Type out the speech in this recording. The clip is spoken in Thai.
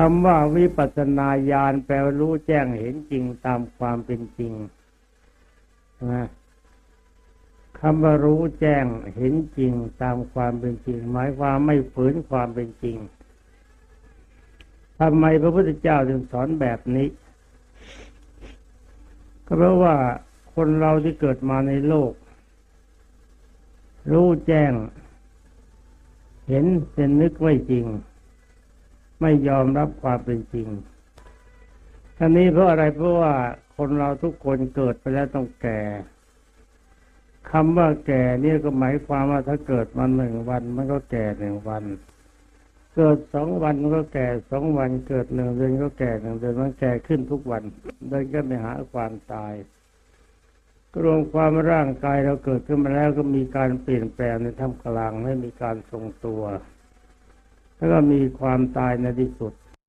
คำว่าวิปัสสนาญาณแปลว่ารู้แจ้งเห็นจริงตามความเป็นจริงนะคำว่ารู้แจ้งเห็นจริงตามความเป็นจริง หมายความไม่ฝืนความเป็นจริงทำไมพระพุทธเจ้าถึงสอนแบบนี้ ก็เพราะว่าคนเราที่เกิดมาในโลก รู้แจ้ง เห็นเป็นนึกไว้จริง ไม่ยอมรับความเป็นจริงท่านี้เพราะอะไรเพราะว่าคนเราทุกคนเกิดไปแล้วต้องแก่คำว่าแก่เนี่ยก็หมายความว่าถ้าเกิดมาหนึ่งวัน มันก็แก่หนึ่งวัน เกิดสองวันมันก็แก่สองวันเกิดหนึ่งเดือนก็แก่หนึ่งเดือนมันแก่ขึ้นทุกวันเดินก็ไปหาความตายก็รวมความร่างกายเราเกิดขึ้นมาแล้วก็มีการเปลี่ยนแปลงในท่ามกลางไม่มีการทรงตัว แล้วก็มีความตายในที่สุด